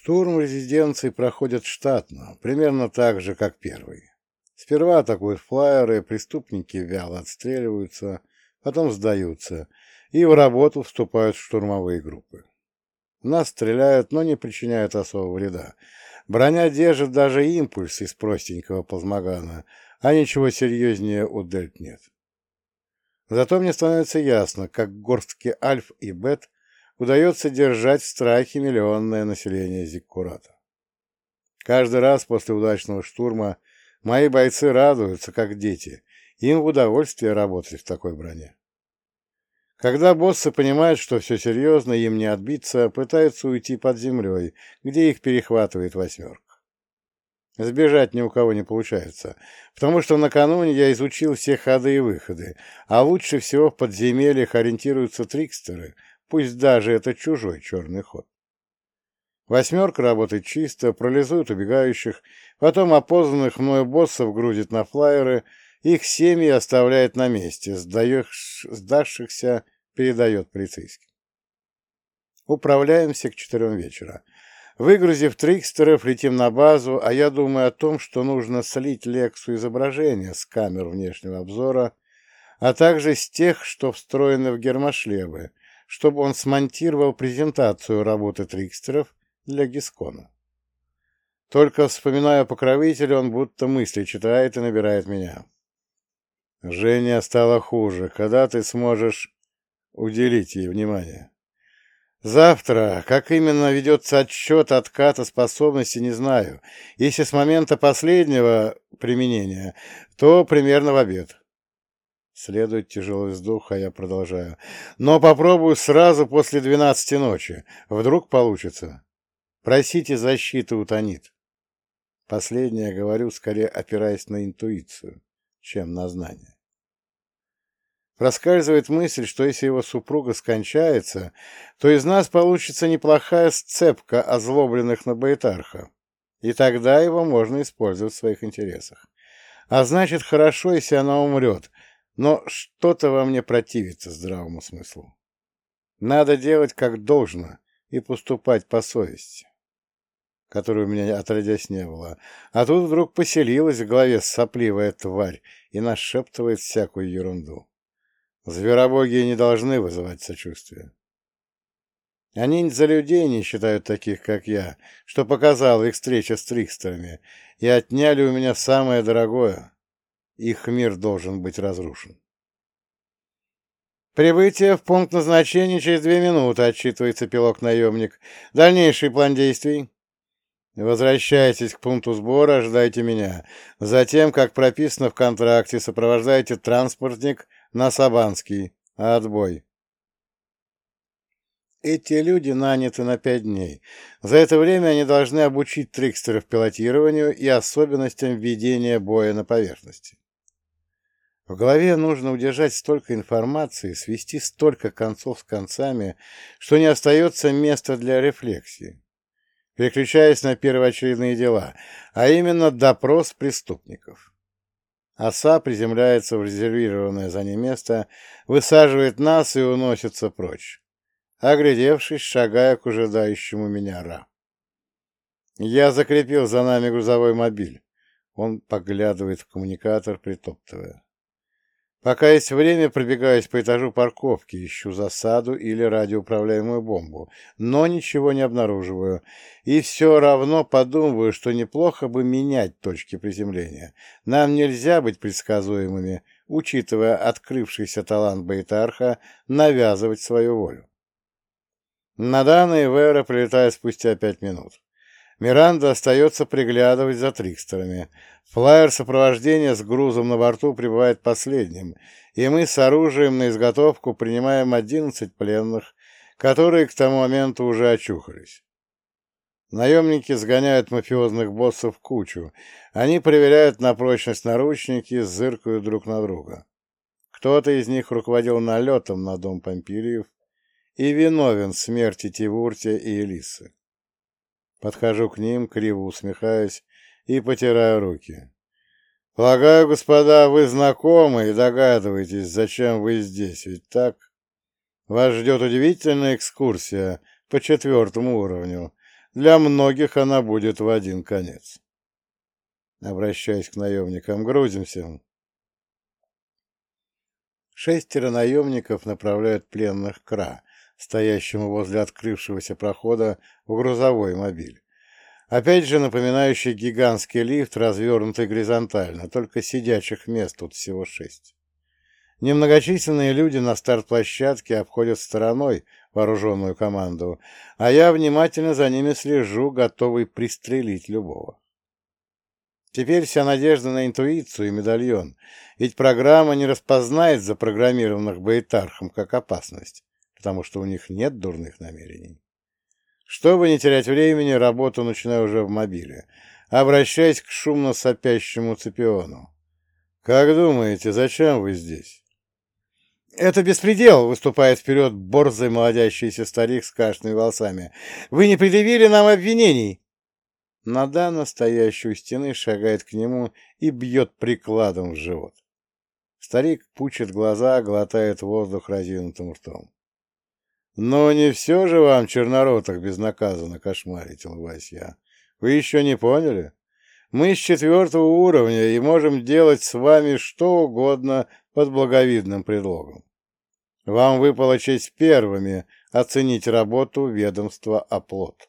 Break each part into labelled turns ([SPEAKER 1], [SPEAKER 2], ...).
[SPEAKER 1] Штурм резиденции проходит штатно, примерно так же, как первый. Сперва атакуют флайеры, преступники вяло отстреливаются, потом сдаются, и в работу вступают штурмовые группы. Нас стреляют, но не причиняют особого вреда. Броня держит даже импульс из простенького плазмогана, а ничего серьезнее у дельт нет. Зато мне становится ясно, как горстки альф и бет удается держать в страхе миллионное население Зиккурата. Каждый раз после удачного штурма мои бойцы радуются, как дети, им в удовольствие работать в такой броне. Когда боссы понимают, что все серьезно, им не отбиться, пытаются уйти под землей, где их перехватывает восьмерка. Сбежать ни у кого не получается, потому что накануне я изучил все ходы и выходы, а лучше всего в подземельях ориентируются трикстеры, пусть даже это чужой черный ход. Восьмерка работает чисто, пролезует убегающих, потом опознанных мною боссов грузит на флайеры, их семьи оставляет на месте, сдавшихся передает полицейским. Управляемся к четырем вечера. Выгрузив трикстеров, летим на базу, а я думаю о том, что нужно слить Лексу изображения с камер внешнего обзора, а также с тех, что встроены в гермошлемы, чтобы он смонтировал презентацию работы трикстеров для Гискона. Только вспоминая покровителя, он будто мысли читает и набирает меня. Женя стало хуже. Когда ты сможешь уделить ей внимание? Завтра, как именно ведется отсчет отката способности, не знаю. Если с момента последнего применения, то примерно в обед. Следует тяжелый вздох, а я продолжаю. Но попробую сразу после двенадцати ночи. Вдруг получится. Просите защиты у Танит. Последнее говорю, скорее опираясь на интуицию, чем на знание. Проскальзывает мысль, что если его супруга скончается, то из нас получится неплохая сцепка озлобленных на Байтарха, и тогда его можно использовать в своих интересах. А значит, хорошо, если она умрет, но что-то во мне противится здравому смыслу. Надо делать как должно и поступать по совести, которой у меня отродясь не было. А тут вдруг поселилась в голове сопливая тварь и нашептывает всякую ерунду. Зверобоги не должны вызывать сочувствия. Они за людей не считают таких, как я, что показала их встреча с трикстерами, и отняли у меня самое дорогое. Их мир должен быть разрушен. «Прибытие в пункт назначения через две минуты», — отчитывается пилок-наемник. «Дальнейший план действий?» «Возвращайтесь к пункту сбора, ожидайте меня. Затем, как прописано в контракте, сопровождайте транспортник на Сабанский. Отбой. Эти люди наняты на пять дней. За это время они должны обучить трикстеров пилотированию и особенностям ведения боя на поверхности. В голове нужно удержать столько информации, свести столько концов с концами, что не остается места для рефлексии, переключаясь на первоочередные дела, а именно допрос преступников. Оса приземляется в резервированное за ним место, высаживает нас и уносится прочь, оглядевшись, шагая к ожидающему меня Ра. Я закрепил за нами грузовой мобиль. Он поглядывает в коммуникатор, притоптывая. Пока есть время, пробегаюсь по этажу парковки, ищу засаду или радиоуправляемую бомбу, но ничего не обнаруживаю, и все равно подумываю, что неплохо бы менять точки приземления. Нам нельзя быть предсказуемыми, учитывая открывшийся талант Бейтарха навязывать свою волю. На данные Вера прилетает спустя пять минут. Миранда остается приглядывать за трикстерами. Флайер сопровождения с грузом на борту прибывает последним, и мы с оружием на изготовку принимаем одиннадцать пленных, которые к тому моменту уже очухались. Наемники сгоняют мафиозных боссов в кучу. Они проверяют на прочность наручники, зыркают друг на друга. Кто-то из них руководил налетом на дом Помпилиев и виновен в смерти Тивуртия и Элисы. Подхожу к ним, криво усмехаясь и потираю руки. Полагаю, господа, вы знакомы и догадываетесь, зачем вы здесь, ведь так? Вас ждет удивительная экскурсия по четвертому уровню. для многих она будет в один конец. Обращаясь к наемникам, грузимся. Шестеро наемников направляют пленных к Ра, стоящему возле открывшегося прохода в грузовой мобиль. Опять же напоминающий гигантский лифт, развернутый горизонтально, только сидячих мест тут всего шесть. Немногочисленные люди на старт-площадке обходят стороной вооруженную команду, а я внимательно за ними слежу, готовый пристрелить любого. Теперь вся надежда на интуицию и медальон, ведь программа не распознает запрограммированных баэтархом как опасность, потому что у них нет дурных намерений. Чтобы не терять времени, работу начинаю уже в мобиле, обращаясь к шумно сопящему Цепиону. «Как думаете, зачем вы здесь?» «Это беспредел!» — выступает вперед борзый молодящийся старик с кашными волосами. «Вы не предъявили нам обвинений!» Нада, настоящую стены, шагает к нему и бьет прикладом в живот. Старик пучит глаза, глотает воздух разинутым ртом. «Но не все же вам, черноротах, безнаказанно кошмарить, улыбаюсь я. Вы еще не поняли? Мы с четвертого уровня и можем делать с вами что угодно под благовидным предлогом. Вам выпала честь первыми оценить работу ведомства «Оплот».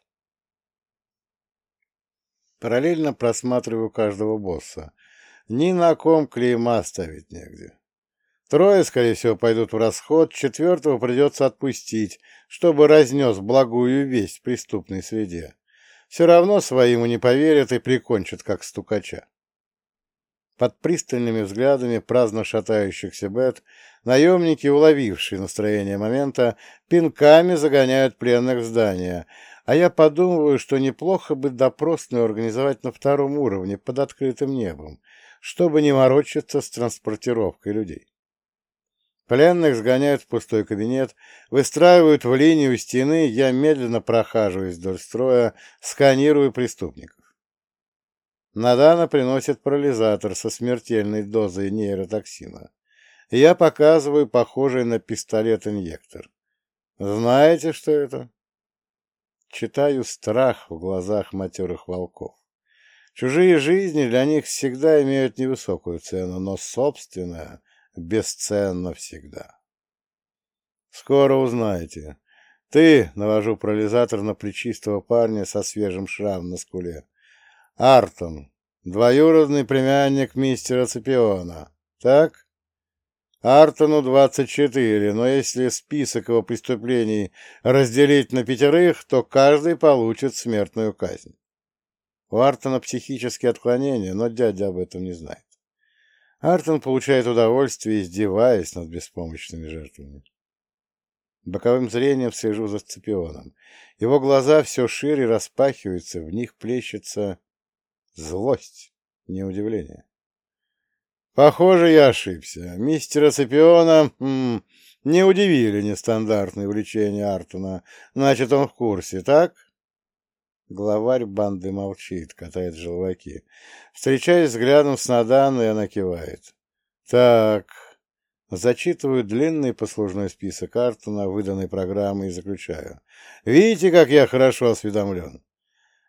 [SPEAKER 1] Параллельно просматриваю каждого босса. Ни на ком клейма ставить негде. Трое, скорее всего, пойдут в расход, четвертого придется отпустить, чтобы разнес благую весть в преступной среде. Все равно своему не поверят и прикончат, как стукача. Под пристальными взглядами праздно шатающихся бет наемники, уловившие настроение момента, пинками загоняют пленных в здание, а я подумываю, что неплохо бы допросную организовать на втором уровне под открытым небом, чтобы не морочиться с транспортировкой людей. Пленных сгоняют в пустой кабинет, выстраивают в линию стены, я медленно прохаживаюсь вдоль строя, сканирую преступников. Надана приносит парализатор со смертельной дозой нейротоксина. Я показываю похожий на пистолет-инъектор. Знаете, что это? Читаю страх в глазах матерых волков. Чужие жизни для них всегда имеют невысокую цену, но собственная бесценно всегда. Скоро узнаете. Ты, навожу парализатор на плечистого парня со свежим шрамом на скуле. Артон, двоюродный племянник мистера Цепиона. Так? Артону 24, но если список его преступлений разделить на пятерых, то каждый получит смертную казнь. У Артона психические отклонения, но дядя об этом не знает. Артон получает удовольствие, издеваясь над беспомощными жертвами. Боковым зрением слежу за Сципионом. Его глаза все шире распахиваются, в них плещется злость, не удивление. Похоже, я ошибся. Мистера Сципиона м, не удивили нестандартные увлечения Артона. Значит, он в курсе, так? Главарь банды молчит, катает желваки. Встречаясь взглядом с Наданой, она кивает. Так, зачитываю длинный послужной список Артона, выданной программы, и заключаю. Видите, как я хорошо осведомлен?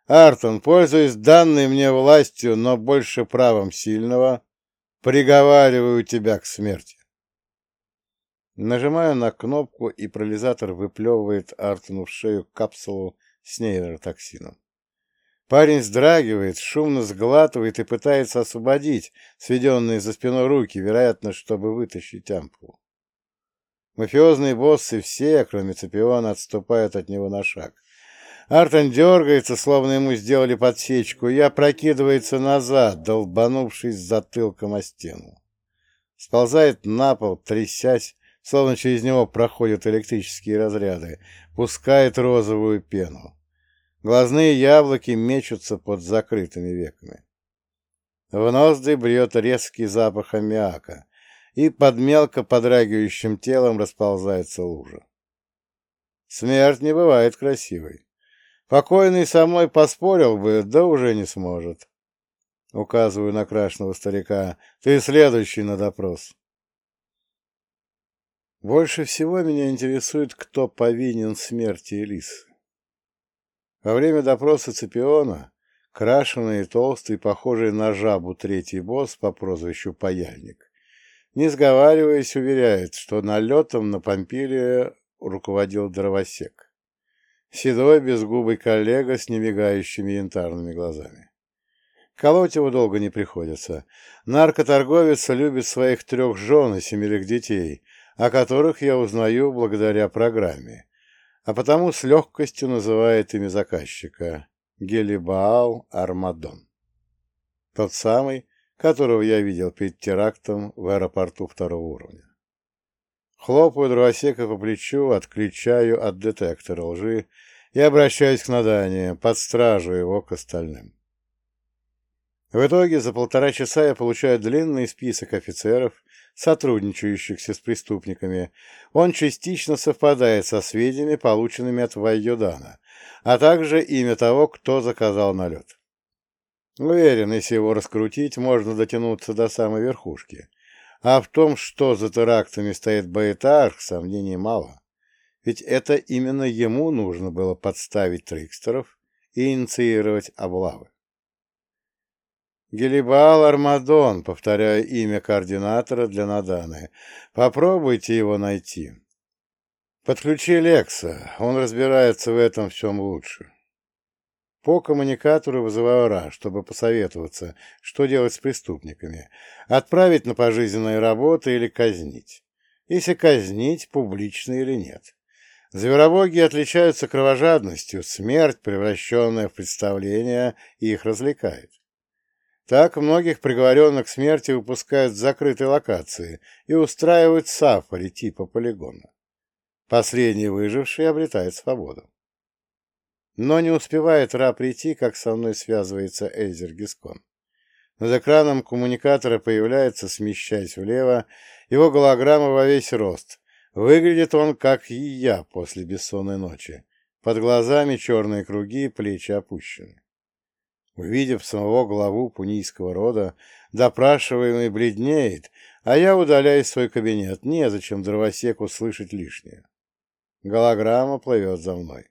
[SPEAKER 1] Артон, пользуясь данной мне властью, но больше правом сильного, приговариваю тебя к смерти. Нажимаю на кнопку, и пролизатор выплевывает Артону в шею капсулу с нейротоксином. Парень вздрагивает, шумно сглатывает и пытается освободить сведенные за спиной руки, вероятно, чтобы вытащить ампулу. Мафиозные боссы все, кроме Цепиона, отступают от него на шаг. Артон дергается, словно ему сделали подсечку, и опрокидывается назад, долбанувшись затылком о стену. Сползает на пол, трясясь, словно через него проходят электрические разряды, пускает розовую пену. Глазные яблоки мечутся под закрытыми веками. В ноздри бьет резкий запах аммиака, и под мелко подрагивающим телом расползается лужа. Смерть не бывает красивой. Покойный со мной поспорил бы, да уже не сможет. Указываю на крашного старика. Ты следующий на допрос. Больше всего меня интересует, кто повинен в смерти Элисы. Во время допроса Цепиона крашеный, толстый, похожий на жабу третий босс по прозвищу Паяльник, не сговариваясь, уверяет, что налетом на Помпилия руководил дровосек. Седой, безгубый коллега с немигающими янтарными глазами. Колоть его долго не приходится. Наркоторговец любит своих трех жен и семерых детей, о которых я узнаю благодаря программе, а потому с легкостью называет имя заказчика Гелибаал Армадон. Тот самый, которого я видел перед терактом в аэропорту второго уровня. Хлопаю дровосека по плечу, отключаю от детектора лжи и обращаюсь к Надане, под стражу его к остальным. В итоге за полтора часа я получаю длинный список офицеров, сотрудничающихся с преступниками. Он частично совпадает со сведениями, полученными от Вайодана, а также имя того, кто заказал налет. Уверен, если его раскрутить, можно дотянуться до самой верхушки. А в том, что за терактами стоит Баэтарх, сомнений мало. Ведь это именно ему нужно было подставить трикстеров и инициировать облавы. Гелибал Армадон, повторяю имя координатора для Наданы. Попробуйте его найти. Подключи Лекса, он разбирается в этом всем лучше. По коммуникатору вызываю РА, чтобы посоветоваться, что делать с преступниками. Отправить на пожизненные работы или казнить. Если казнить, публично или нет. Зверобоги отличаются кровожадностью, смерть, превращенная в представление, их развлекает. Так многих приговоренных к смерти выпускают в закрытой локации и устраивают сафари типа полигона. Последний выживший обретает свободу. Но не успевает Ра прийти, как со мной связывается Эйзер Гискон. Над экраном коммуникатора появляется, смещаясь влево, его голограмма во весь рост. Выглядит он, как и я после бессонной ночи. Под глазами черные круги, плечи опущены. Увидев самого главу пунийского рода, допрашиваемый бледнеет, а я удаляюсь свой кабинет, незачем дровосеку слышать лишнее. Голограмма плывет за мной.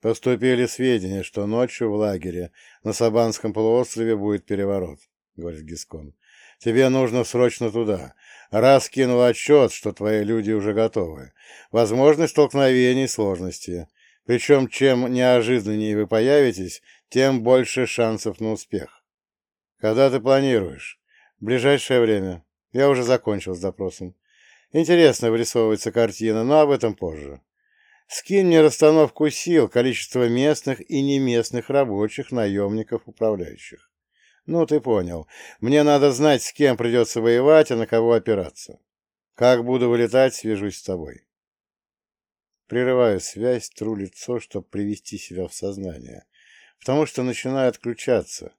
[SPEAKER 1] Поступили сведения, что ночью в лагере на Сабанском полуострове будет переворот, — говорит Гискон. Тебе нужно срочно туда. Раз кинул отчет, что твои люди уже готовы. Возможность столкновений и сложности. Причем, чем неожиданнее вы появитесь, тем больше шансов на успех. Когда ты планируешь? В ближайшее время. Я уже закончил с допросом. Интересно вырисовывается картина, но об этом позже. Скинь мне расстановку сил, количество местных и неместных рабочих, наемников, управляющих. Ну, ты понял. Мне надо знать, с кем придется воевать, а на кого опираться. Как буду вылетать, свяжусь с тобой. Прерываю связь, тру лицо, чтобы привести себя в сознание потому что начинаю отключаться,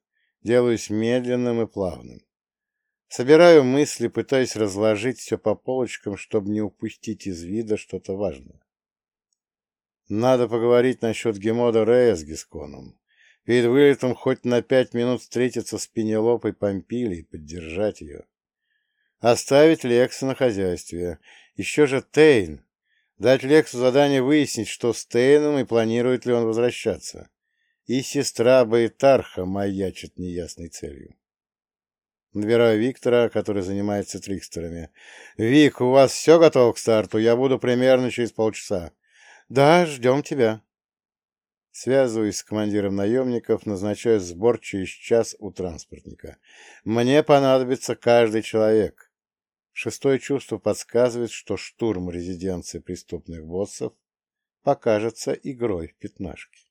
[SPEAKER 1] делаюсь медленным и плавным. Собираю мысли, пытаясь разложить все по полочкам, чтобы не упустить из вида что-то важное. Надо поговорить насчет Гемода Рея с Гисконом. Перед вылетом хоть на пять минут встретиться с Пенелопой Помпили и поддержать ее. Оставить Лекса на хозяйстве. Еще же Тейн. Дать Лексу задание выяснить, что с Тейном и планирует ли он возвращаться и сестра Байтарха маячит неясной целью. Набираю Виктора, который занимается трикстерами. «Вик, у вас все готово к старту? Я буду примерно через полчаса». «Да, ждем тебя». Связываюсь с командиром наемников, назначаю сбор через час у транспортника. Мне понадобится каждый человек. Шестое чувство подсказывает, что штурм резиденции преступных боссов покажется игрой в пятнашки.